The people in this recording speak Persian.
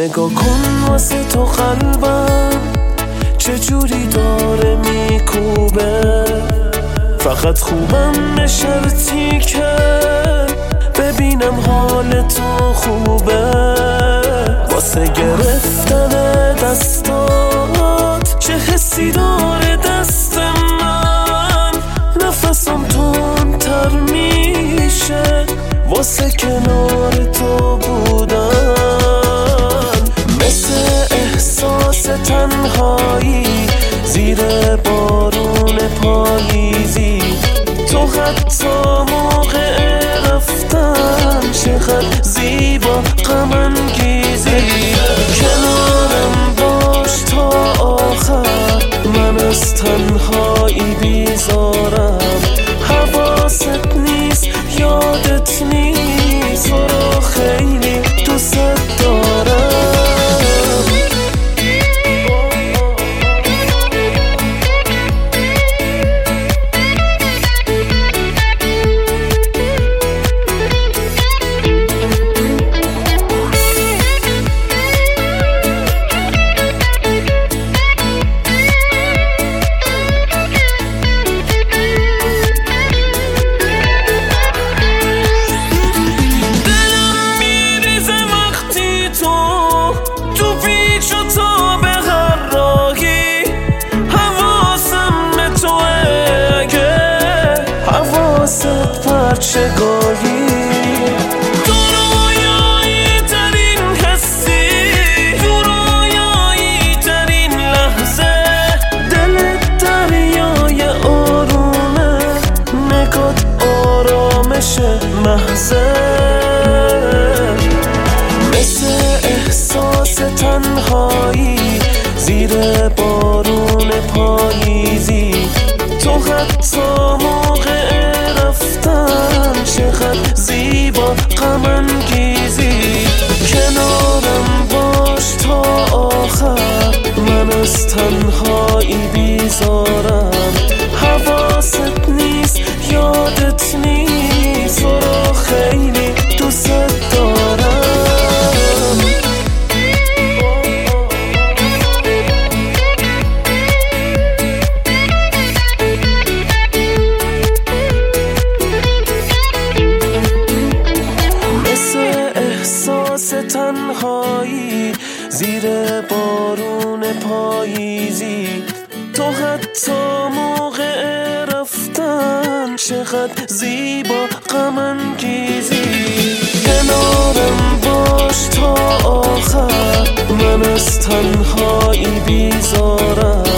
نگاه کن واسه تو قلبم. چجوری داره میکوبه؟ فقط خوبم نشرتی که ببینم حال تو خوبه. واسه گرفتن دستات چه حسی داره دست من؟ نفسم تر میشه. واسه کنار تو بودن. تو حتی موقع رفتن چقدر زیبا غم گیزی چگاهی تو رویایی ترین حسی تو رویایی ترین لحظه. دلت دریای آرومه نگات آرامش محضه. مثل احساس تنهایی زیر بارون پاییزی. تو حتی یادت نیست تو خیلی دوست تنهایی زیر بارون پاییزی. تو حتی موقع رفتن چقدر زیبا غم گیزی. کنارم باش تا آخر. من از تنهایی بیزارم.